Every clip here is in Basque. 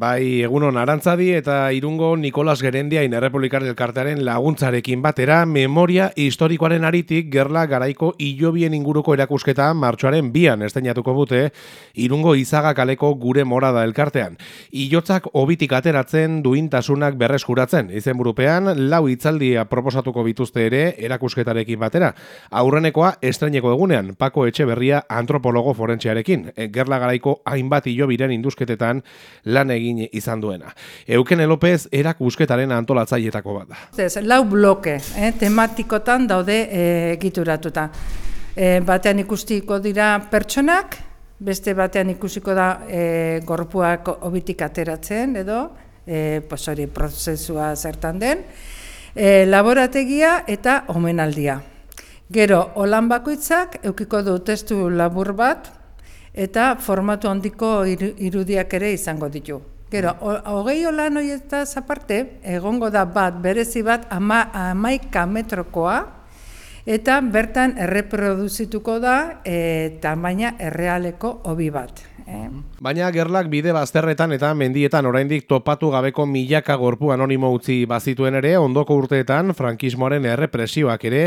Bai, egunon arantzadi eta irungo Nikolas Gerendiain Errepublikar elkartearen laguntzarekin batera memoria historikoaren aritik gerla garaiko ilobien inguruko erakusketa martxoaren bian estainatuko bute irungo izaga kaleko gure morada elkartean. Iotzak obitik ateratzen duintasunak berreskuratzen. Izen burupean, lau itzaldia proposatuko bituzte ere erakusketarekin batera. Aurrenekoa estraineko egunean, Pako Etxeberria antropologo forentziarekin. Gerla garaiko hainbat ilobiren induzketetan lan egin izan duena. Eukene López erakusketaren antolatzaietako bat da. Ez, lau bloke, eh, tematikotan daude eh, egituratuta. Eh, batean ikustiko dira pertsonak, beste batean ikusiko da eh, gorpuak obitik ateratzen edo, eh, hori prozesua zertan den, eh, laborategia eta omenaldia. Gero, holan bakoitzak, eukiko du testu labur bat, eta formatu handiko irudiak ere izango ditu. Gero, hogei holan horietaz aparte, egongo da bat, berezi bat, ama, amaika metrokoa, eta bertan erreproduzituko da e, tamaina errealeko hobi bat. Eh? Baina gerlak bide bazterretan eta mendietan oraindik topatu gabeko milaka gorpu anonimo utzi bazituen ere, ondoko urteetan frankismoaren errepresioak ere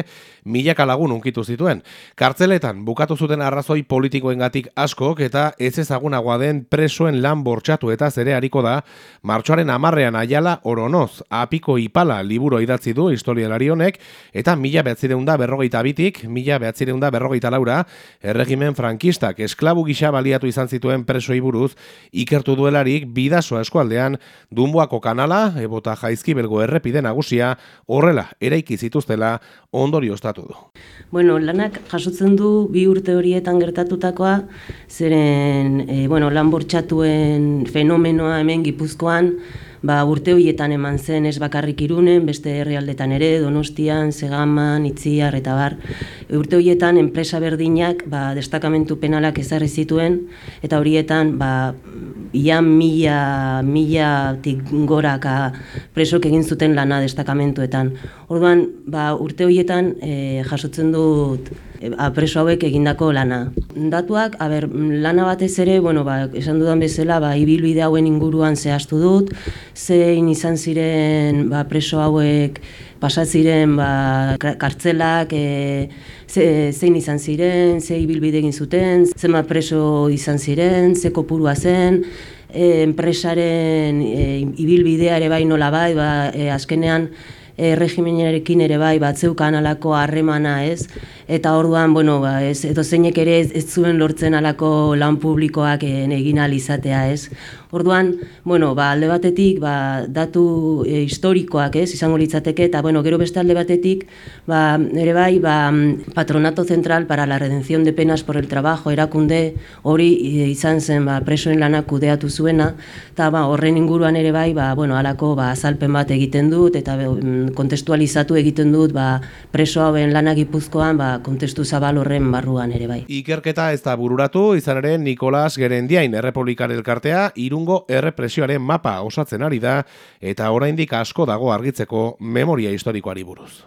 milaka lagun unkitu zituen. Kartzeletan bukatu zuten arrazoi politikoengatik askok eta ez ezagunagoa den presoen lan bortxatu eta zere hariko da, martxoaren amarrean aiala oronoz, apiko ipala liburu idatzi du historialari honek, eta mila behatzireunda berrogeita bitik, mila behatzireunda berrogeita laura, erregimen frankistak esklabu gisa baliatu izan zituen presoi buruz, ikertu duelarik bidasoa eskualdean Dunboako kanala, ebota jaizki belgo errepide nagusia, horrela, eraiki zituztela ondorio ostatu du. Bueno, lanak jasotzen du bi urte horietan gertatutakoa, zeren, e, bueno, lan bortxatuen fenomenoa hemen gipuzkoan, ba, urte horietan eman zen ez bakarrik irunen, beste herrialdetan ere, donostian, segaman, itziar eta bar. Urte horietan enpresa berdinak ba, destakamentu penalak ezarri zituen, eta horietan ba, ia mila, mila goraka presok egin zuten lana destakamentuetan. Orduan, ba, urte horietan e, jasotzen dut e, preso hauek egindako lana. Datuak, a ber, lana batez ere, bueno, ba, esan dudan bezala, ba, ibilbide hauen inguruan zehaztu dut, zein izan ziren ba, preso hauek pasatziren ba, kartzelak, e, zein izan ziren, ze ibilbide egin zuten, zema preso izan ziren, ze kopurua zen, enpresaren e, ibilbidea ere bai nola bai, ba, e, azkenean, e, regimenarekin ere bai batzeukan alako harremana ez, eta orduan, bueno, ba, ez, edo zeinek ere ez, ez zuen lortzen alako lan publikoak egin izatea ez. Orduan, bueno, ba, alde batetik, ba, datu e, historikoak ez, izango litzateke, eta bueno, gero beste alde batetik, ba, ere bai, ba, patronato zentral para la redención de penas por el trabajo, erakunde hori izan zen ba, presoen lanak kudeatu zuena, eta ba, horren inguruan ere bai, ba, bueno, alako ba, azalpen bat egiten dut, eta kontestualizatu egiten dut ba, preso hauen lanak ipuzkoan ba, kontestu zabal horren barruan ere bai. Ikerketa ez da bururatu, izan ere Nikolas Gerendiain Errepublikar elkartea irungo errepresioaren mapa osatzen ari da eta oraindik asko dago argitzeko memoria historikoari buruz.